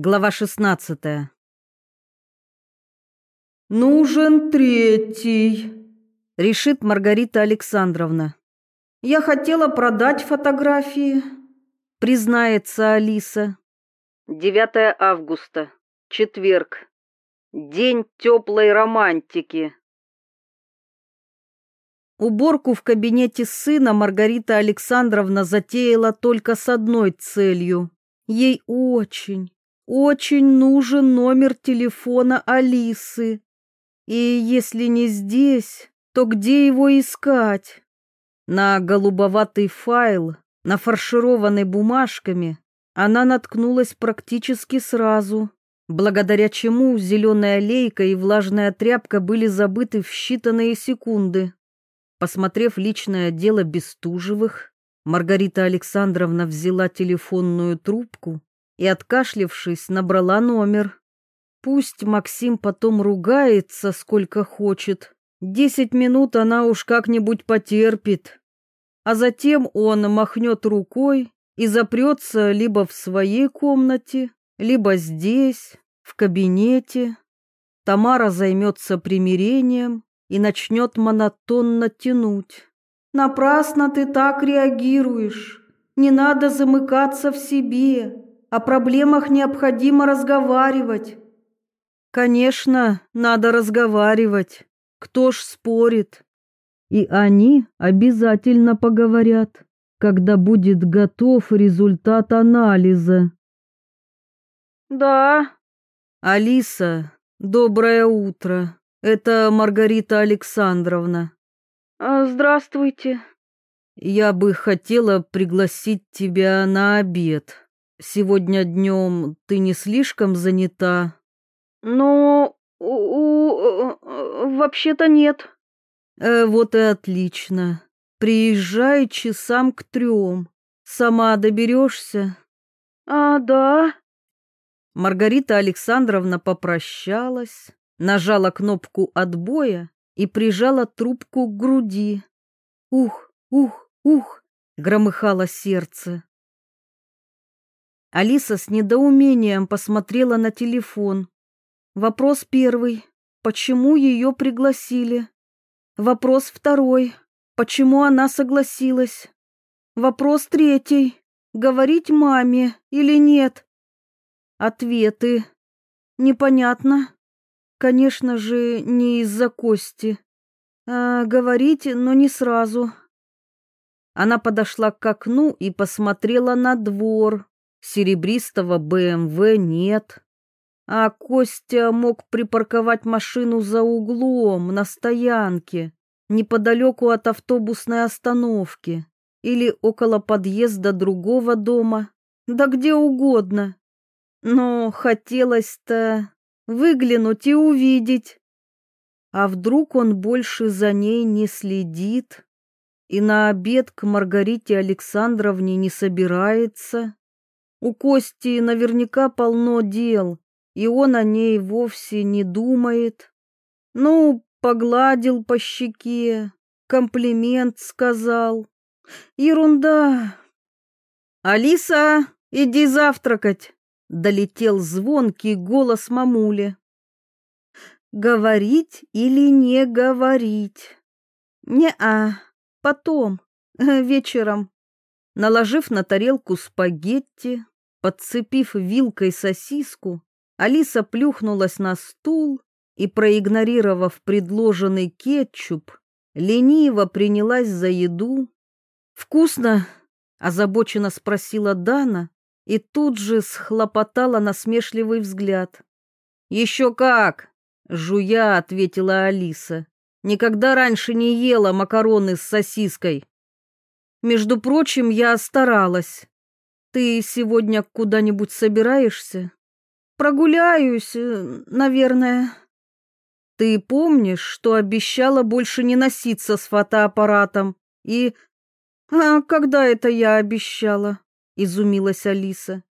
Глава 16. «Нужен третий», — решит Маргарита Александровна. «Я хотела продать фотографии», — признается Алиса. 9 августа, четверг. День теплой романтики. Уборку в кабинете сына Маргарита Александровна затеяла только с одной целью. Ей очень, очень нужен номер телефона Алисы. И если не здесь, то где его искать? На голубоватый файл, нафаршированный бумажками, она наткнулась практически сразу, благодаря чему зеленая лейка и влажная тряпка были забыты в считанные секунды. Посмотрев личное дело Бестужевых, Маргарита Александровна взяла телефонную трубку и, откашлившись, набрала номер. Пусть Максим потом ругается, сколько хочет. Десять минут она уж как-нибудь потерпит. А затем он махнет рукой и запрется либо в своей комнате, либо здесь, в кабинете. Тамара займется примирением и начнет монотонно тянуть. «Напрасно ты так реагируешь. Не надо замыкаться в себе. О проблемах необходимо разговаривать. Конечно, надо разговаривать. Кто ж спорит? И они обязательно поговорят, когда будет готов результат анализа. Да. Алиса, доброе утро. Это Маргарита Александровна. А, здравствуйте. Я бы хотела пригласить тебя на обед. Сегодня днем ты не слишком занята? Ну, вообще-то нет. Э, вот и отлично. Приезжай часам к трем. Сама доберешься? А, да. Маргарита Александровна попрощалась, нажала кнопку отбоя и прижала трубку к груди. Ух, ух, ух, громыхало сердце. Алиса с недоумением посмотрела на телефон. Вопрос первый. Почему ее пригласили? Вопрос второй. Почему она согласилась? Вопрос третий. Говорить маме или нет? Ответы. Непонятно. Конечно же, не из-за кости. А, говорить, но не сразу. Она подошла к окну и посмотрела на двор, Серебристого БМВ нет. А Костя мог припарковать машину за углом на стоянке, неподалеку от автобусной остановки или около подъезда другого дома, да где угодно. Но хотелось-то выглянуть и увидеть. А вдруг он больше за ней не следит и на обед к Маргарите Александровне не собирается? У Кости наверняка полно дел, и он о ней вовсе не думает. Ну, погладил по щеке, комплимент сказал. Ерунда. Алиса, иди завтракать, долетел звонкий голос мамули. Говорить или не говорить? Не-а, потом, вечером. Наложив на тарелку спагетти, подцепив вилкой сосиску, Алиса плюхнулась на стул и, проигнорировав предложенный кетчуп, лениво принялась за еду. «Вкусно?» — озабоченно спросила Дана и тут же схлопотала насмешливый взгляд. «Еще как!» — жуя ответила Алиса. «Никогда раньше не ела макароны с сосиской». Между прочим, я старалась. Ты сегодня куда-нибудь собираешься? Прогуляюсь, э, наверное. Ты помнишь, что обещала больше не носиться с фотоаппаратом? И... А когда это я обещала? Изумилась Алиса.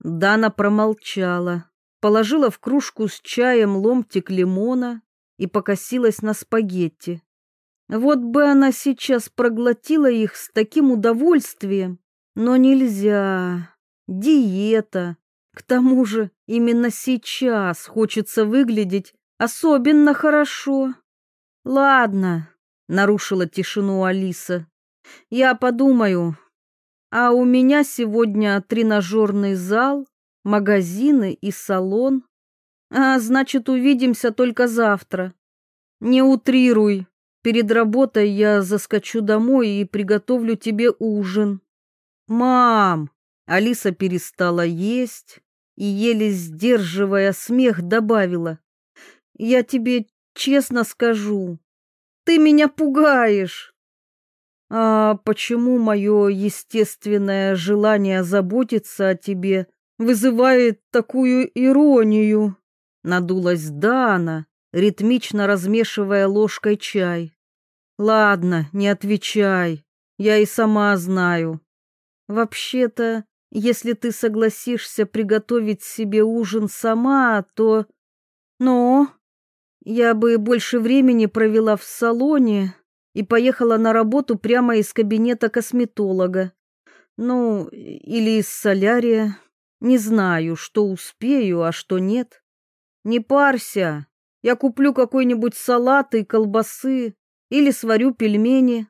Дана промолчала, положила в кружку с чаем ломтик лимона и покосилась на спагетти. Вот бы она сейчас проглотила их с таким удовольствием, но нельзя. Диета. К тому же именно сейчас хочется выглядеть особенно хорошо. Ладно, нарушила тишину Алиса. Я подумаю. А у меня сегодня тренажерный зал, магазины и салон. А значит, увидимся только завтра. Не утрируй. Перед работой я заскочу домой и приготовлю тебе ужин. Мам, Алиса перестала есть и еле сдерживая смех добавила: "Я тебе честно скажу, ты меня пугаешь". А почему мое естественное желание заботиться о тебе вызывает такую иронию? Надулась Дана, ритмично размешивая ложкой чай. Ладно, не отвечай. Я и сама знаю. Вообще-то, если ты согласишься приготовить себе ужин сама, то но я бы больше времени провела в салоне и поехала на работу прямо из кабинета косметолога. Ну, или из солярия. Не знаю, что успею, а что нет. Не парься, я куплю какой-нибудь салат и колбасы или сварю пельмени.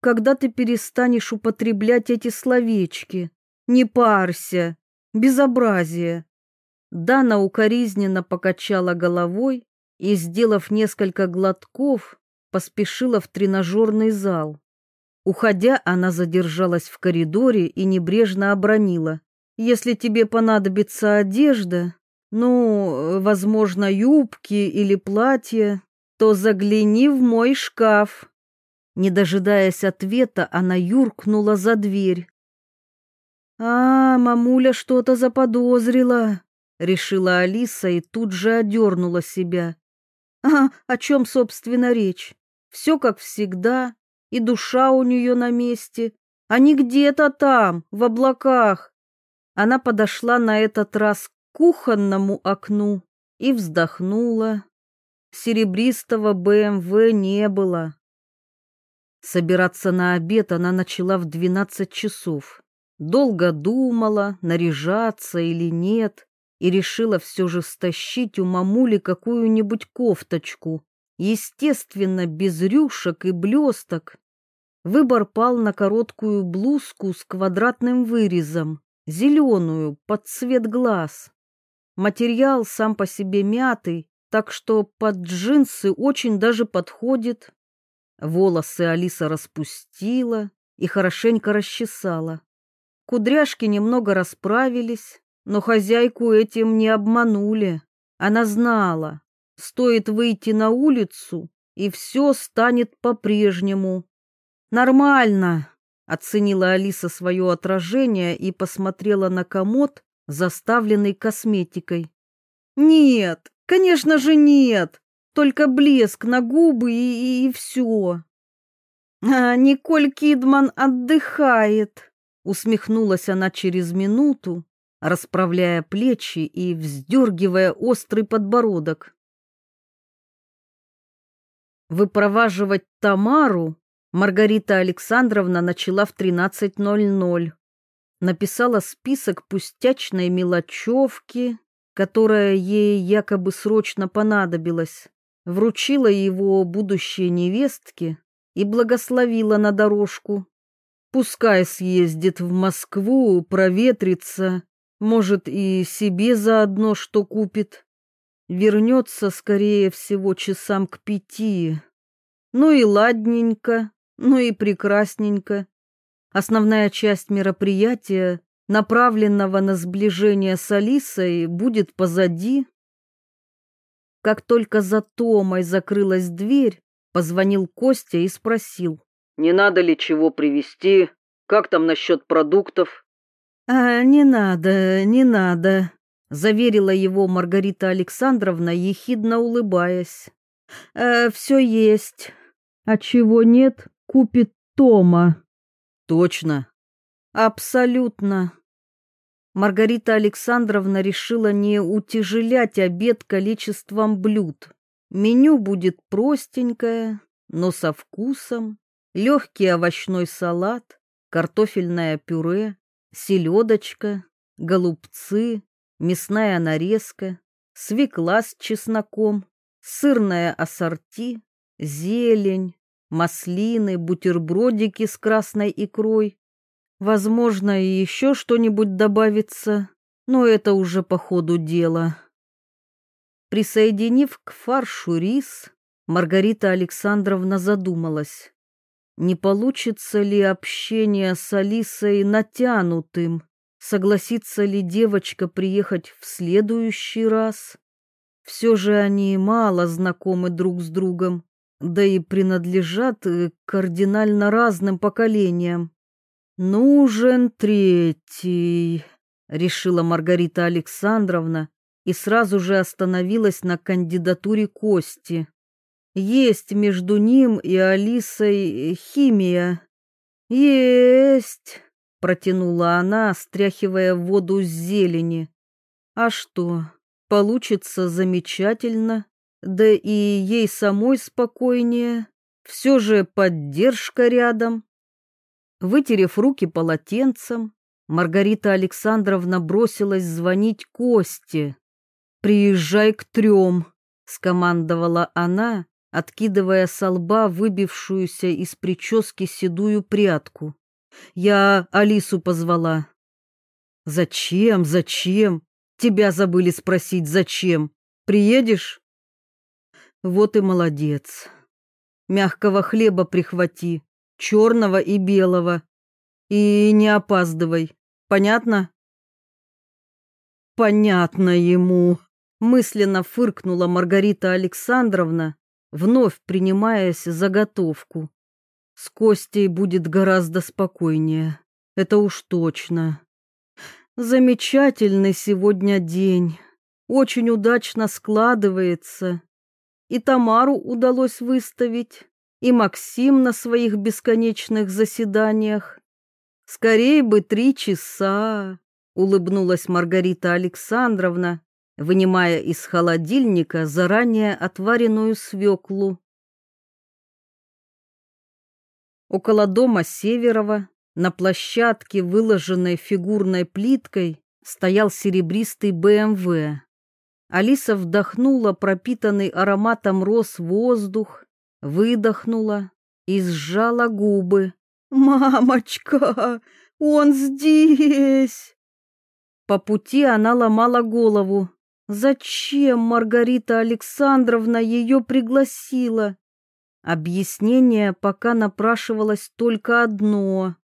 Когда ты перестанешь употреблять эти словечки? Не парься, безобразие. Дана укоризненно покачала головой и, сделав несколько глотков, поспешила в тренажерный зал. Уходя, она задержалась в коридоре и небрежно обронила. «Если тебе понадобится одежда, ну, возможно, юбки или платья, то загляни в мой шкаф. Не дожидаясь ответа, она юркнула за дверь. А, мамуля что-то заподозрила, решила Алиса и тут же одернула себя. А, о чем, собственно, речь? Все как всегда, и душа у нее на месте, а не где-то там, в облаках. Она подошла на этот раз кухонному окну и вздохнула. Серебристого БМВ не было. Собираться на обед она начала в двенадцать часов. Долго думала, наряжаться или нет, и решила все же стащить у мамули какую-нибудь кофточку, естественно, без рюшек и блесток. Выбор пал на короткую блузку с квадратным вырезом, зеленую, под цвет глаз. Материал сам по себе мятый, так что под джинсы очень даже подходит. Волосы Алиса распустила и хорошенько расчесала. Кудряшки немного расправились, но хозяйку этим не обманули. Она знала, стоит выйти на улицу, и все станет по-прежнему. Нормально, оценила Алиса свое отражение и посмотрела на комод, заставленный косметикой. Нет, конечно же нет, только блеск на губы и, и, и все. А Николь Кидман отдыхает, усмехнулась она через минуту, расправляя плечи и вздергивая острый подбородок. Выпроваживать Тамару Маргарита Александровна начала в 13.00 написала список пустячной мелочевки, которая ей якобы срочно понадобилась, вручила его будущей невестке и благословила на дорожку. Пускай съездит в Москву, проветрится, может, и себе заодно что купит. Вернется, скорее всего, часам к пяти. Ну и ладненько, ну и прекрасненько. Основная часть мероприятия, направленного на сближение с Алисой, будет позади. Как только за Томой закрылась дверь, позвонил Костя и спросил. «Не надо ли чего привезти? Как там насчет продуктов?» «А, не надо, не надо», — заверила его Маргарита Александровна, ехидно улыбаясь. «А, «Все есть. А чего нет, купит Тома». Точно. Абсолютно. Маргарита Александровна решила не утяжелять обед количеством блюд. Меню будет простенькое, но со вкусом. Легкий овощной салат, картофельное пюре, селедочка, голубцы, мясная нарезка, свекла с чесноком, сырное ассорти, зелень, маслины, бутербродики с красной икрой. Возможно, и еще что-нибудь добавится, но это уже по ходу дела. Присоединив к фаршу рис, Маргарита Александровна задумалась, не получится ли общение с Алисой натянутым, согласится ли девочка приехать в следующий раз. Все же они мало знакомы друг с другом, да и принадлежат э, кардинально разным поколениям. «Нужен третий», — решила Маргарита Александровна и сразу же остановилась на кандидатуре Кости. Есть между ним и Алисой химия. Есть, протянула она, стряхивая воду с зелени. А что, получится замечательно, да и ей самой спокойнее. Все же поддержка рядом. Вытерев руки полотенцем, Маргарита Александровна бросилась звонить Косте. «Приезжай к трем», — скомандовала она, откидывая со лба выбившуюся из прически седую прядку. «Я Алису позвала». «Зачем, зачем? Тебя забыли спросить, зачем? Приедешь?» «Вот и молодец. Мягкого хлеба прихвати, черного и белого. И не опаздывай. Понятно?» «Понятно ему», — мысленно фыркнула Маргарита Александровна, вновь принимаясь заготовку. С Костей будет гораздо спокойнее, это уж точно. Замечательный сегодня день, очень удачно складывается. И Тамару удалось выставить, и Максим на своих бесконечных заседаниях. Скорее бы три часа, улыбнулась Маргарита Александровна, вынимая из холодильника заранее отваренную свеклу. Около дома Северова, на площадке, выложенной фигурной плиткой, стоял серебристый БМВ. Алиса вдохнула пропитанный ароматом роз воздух, выдохнула и сжала губы. «Мамочка, он здесь!» По пути она ломала голову, Зачем Маргарита Александровна ее пригласила? Объяснение пока напрашивалось только одно.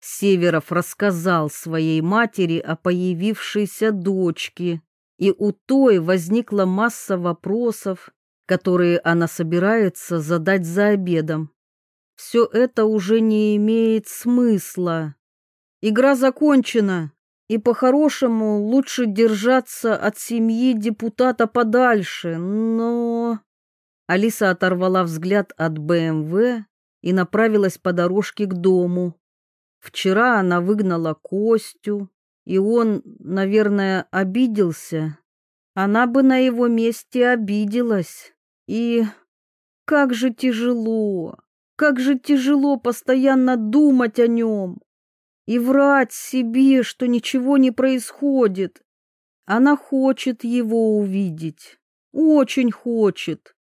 Северов рассказал своей матери о появившейся дочке, и у той возникла масса вопросов, которые она собирается задать за обедом. Все это уже не имеет смысла. Игра закончена, и по-хорошему лучше держаться от семьи депутата подальше, но... Алиса оторвала взгляд от БМВ и направилась по дорожке к дому. Вчера она выгнала Костю, и он, наверное, обиделся. Она бы на его месте обиделась. И как же тяжело, как же тяжело постоянно думать о нем и врать себе, что ничего не происходит. Она хочет его увидеть, очень хочет.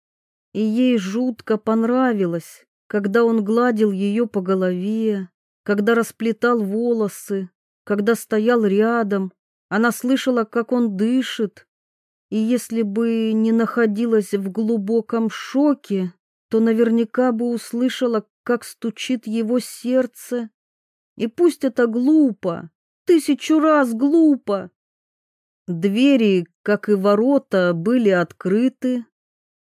И ей жутко понравилось, когда он гладил ее по голове, когда расплетал волосы, когда стоял рядом. Она слышала, как он дышит. И если бы не находилась в глубоком шоке, то наверняка бы услышала, как стучит его сердце и пусть это глупо, тысячу раз глупо. Двери, как и ворота, были открыты.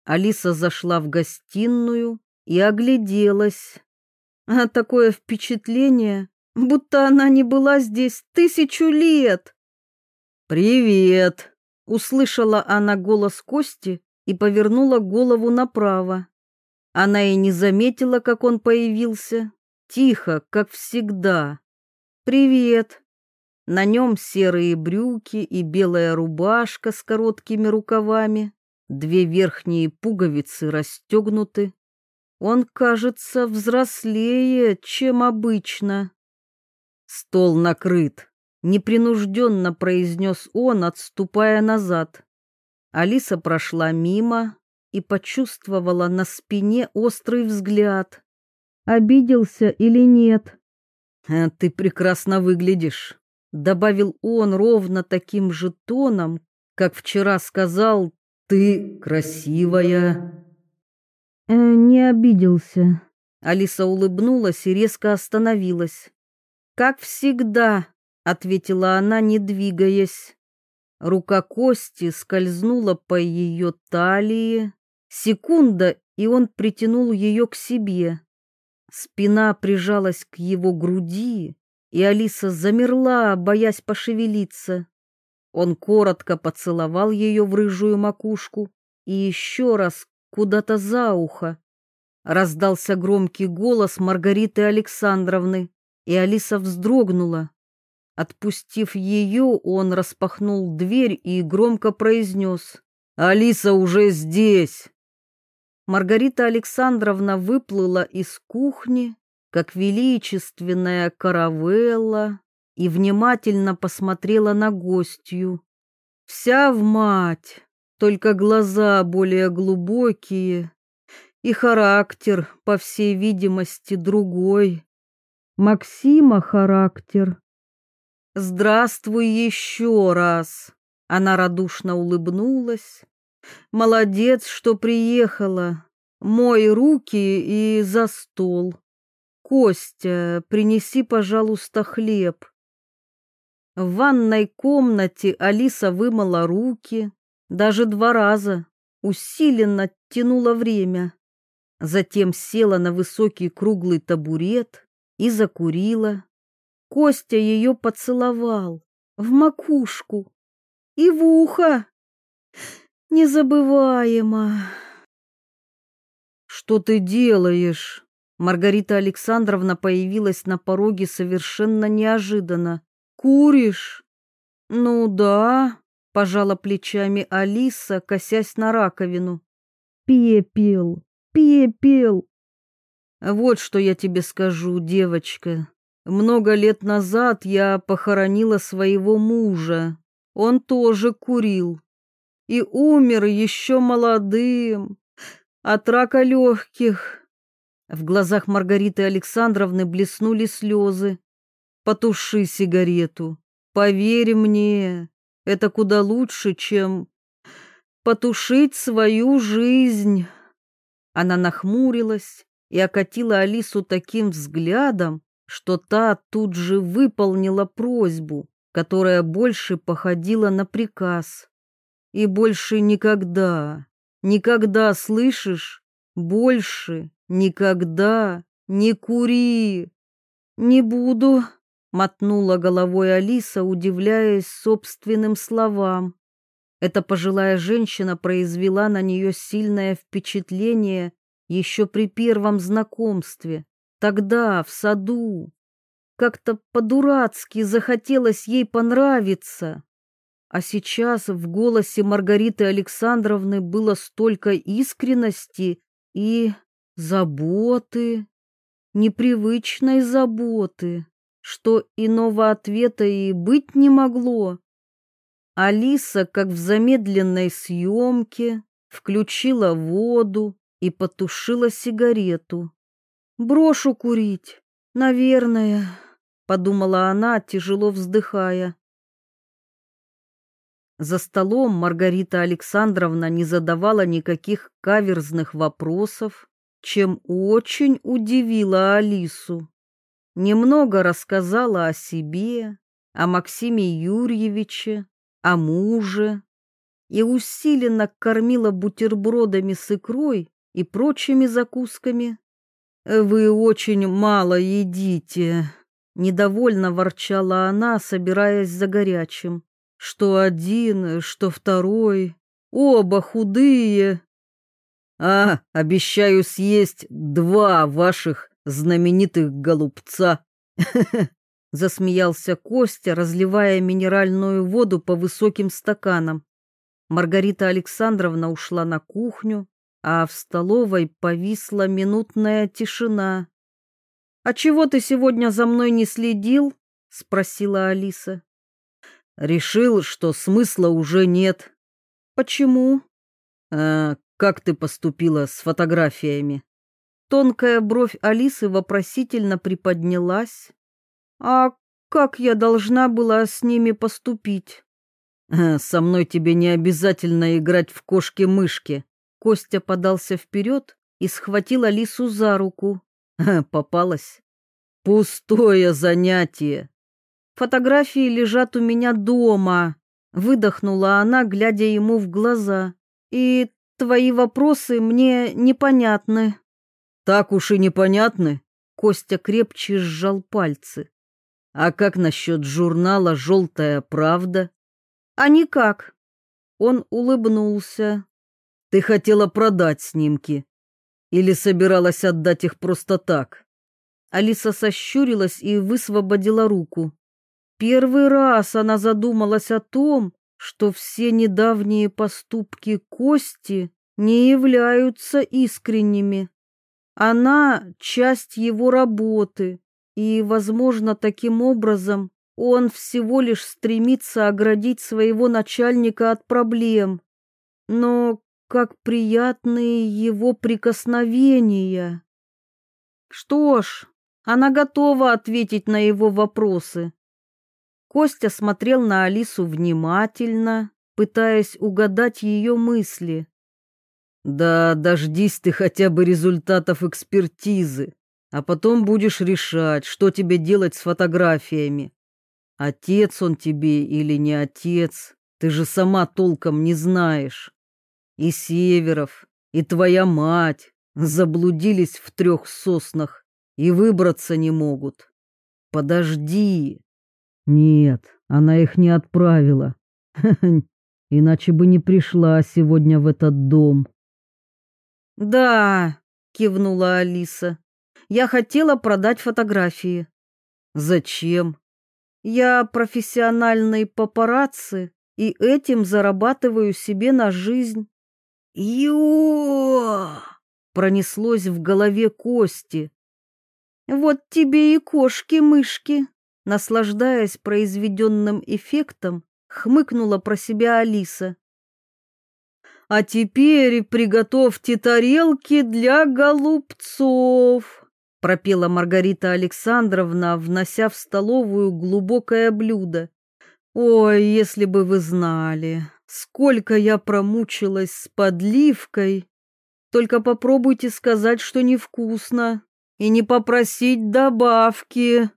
Алиса зашла в гостиную и огляделась. А такое впечатление, будто она не была здесь тысячу лет. «Привет!» — услышала она голос Кости и повернула голову направо. Она и не заметила, как он появился, Тихо, как всегда. «Привет!» На нем серые брюки и белая рубашка с короткими рукавами. Две верхние пуговицы расстегнуты. Он кажется взрослее, чем обычно. Стол накрыт. непринужденно произнес он, отступая назад. Алиса прошла мимо и почувствовала на спине острый взгляд. Обиделся или нет? «Э, «Ты прекрасно выглядишь», — добавил он ровно таким же тоном, как вчера сказал «ты красивая». Э, «Не обиделся». Алиса улыбнулась и резко остановилась. «Как всегда», — ответила она, не двигаясь. Рука Кости скользнула по ее талии. Секунда, и он притянул ее к себе. Спина прижалась к его груди, и Алиса замерла, боясь пошевелиться. Он коротко поцеловал ее в рыжую макушку и еще раз куда-то за ухо. Раздался громкий голос Маргариты Александровны, и Алиса вздрогнула. Отпустив ее, он распахнул дверь и громко произнес «Алиса уже здесь!». Маргарита Александровна выплыла из кухни, как величественная каравелла, и внимательно посмотрела на гостью. Вся в мать, только глаза более глубокие, и характер, по всей видимости, другой. Максима характер. Здравствуй еще раз. Она радушно улыбнулась. Молодец, что приехала. Мой руки и за стол. Костя, принеси, пожалуйста, хлеб. В ванной комнате Алиса вымыла руки, даже два раза, усиленно тянула время. Затем села на высокий круглый табурет и закурила. Костя ее поцеловал в макушку и в ухо. Незабываемо. Что ты делаешь? Маргарита Александровна появилась на пороге совершенно неожиданно. Куришь? Ну да, пожала плечами Алиса, косясь на раковину. Пепел, пепел. Вот что я тебе скажу, девочка. Много лет назад я похоронила своего мужа. Он тоже курил. И умер еще молодым. От рака легких. В глазах Маргариты Александровны блеснули слезы. Потуши сигарету. Поверь мне, это куда лучше, чем потушить свою жизнь. Она нахмурилась и окатила Алису таким взглядом, что та тут же выполнила просьбу, которая больше походила на приказ. И больше никогда, никогда, слышишь, больше никогда не кури. Не буду, мотнула головой Алиса, удивляясь собственным словам. Эта пожилая женщина произвела на нее сильное впечатление еще при первом знакомстве, тогда, в саду. Как-то по-дурацки захотелось ей понравиться. А сейчас в голосе Маргариты Александровны было столько искренности и заботы, непривычной заботы что иного ответа и быть не могло. Алиса, как в замедленной съемке, включила воду и потушила сигарету. «Брошу курить, наверное», — подумала она, тяжело вздыхая. За столом Маргарита Александровна не задавала никаких каверзных вопросов, чем очень удивила Алису немного рассказала о себе, о Максиме Юрьевиче, о муже и усиленно кормила бутербродами с икрой и прочими закусками. «Вы очень мало едите», — недовольно ворчала она, собираясь за горячим. «Что один, что второй, оба худые». «А, обещаю съесть два ваших знаменитых голубца. Засмеялся Костя, разливая минеральную воду по высоким стаканам. Маргарита Александровна ушла на кухню, а в столовой повисла минутная тишина. «А чего ты сегодня за мной не следил?» — спросила Алиса. Решил, что смысла уже нет. Почему? А как ты поступила с фотографиями? Тонкая бровь Алисы вопросительно приподнялась. А как я должна была с ними поступить? Со мной тебе не обязательно играть в кошки-мышки. Костя подался вперед и схватил Алису за руку. Попалась. Пустое занятие. Фотографии лежат у меня дома, выдохнула она, глядя ему в глаза. И твои вопросы мне непонятны. Так уж и непонятны. Костя крепче сжал пальцы. А как насчет журнала «Желтая правда»? А никак. Он улыбнулся. Ты хотела продать снимки? Или собиралась отдать их просто так? Алиса сощурилась и высвободила руку. Первый раз она задумалась о том, что все недавние поступки Кости не являются искренними. Она — часть его работы, и, возможно, таким образом он всего лишь стремится оградить своего начальника от проблем. Но как приятные его прикосновения! Что ж, она готова ответить на его вопросы. Костя смотрел на Алису внимательно, пытаясь угадать ее мысли. «Да дождись ты хотя бы результатов экспертизы, а потом будешь решать, что тебе делать с фотографиями. Отец он тебе или не отец, ты же сама толком не знаешь. И Северов, и твоя мать заблудились в трех соснах и выбраться не могут. Подожди, нет, она их не отправила. Иначе бы не пришла сегодня в этот дом. Да, кивнула Алиса. Я хотела продать фотографии. Зачем? Я профессиональный папарацци и этим зарабатываю себе на жизнь. Ё! Пронеслось в голове Кости. Вот тебе и кошки-мышки. Наслаждаясь произведенным эффектом, хмыкнула про себя Алиса. «А теперь приготовьте тарелки для голубцов», пропела Маргарита Александровна, внося в столовую глубокое блюдо. «Ой, если бы вы знали, сколько я промучилась с подливкой! Только попробуйте сказать, что невкусно, и не попросить добавки».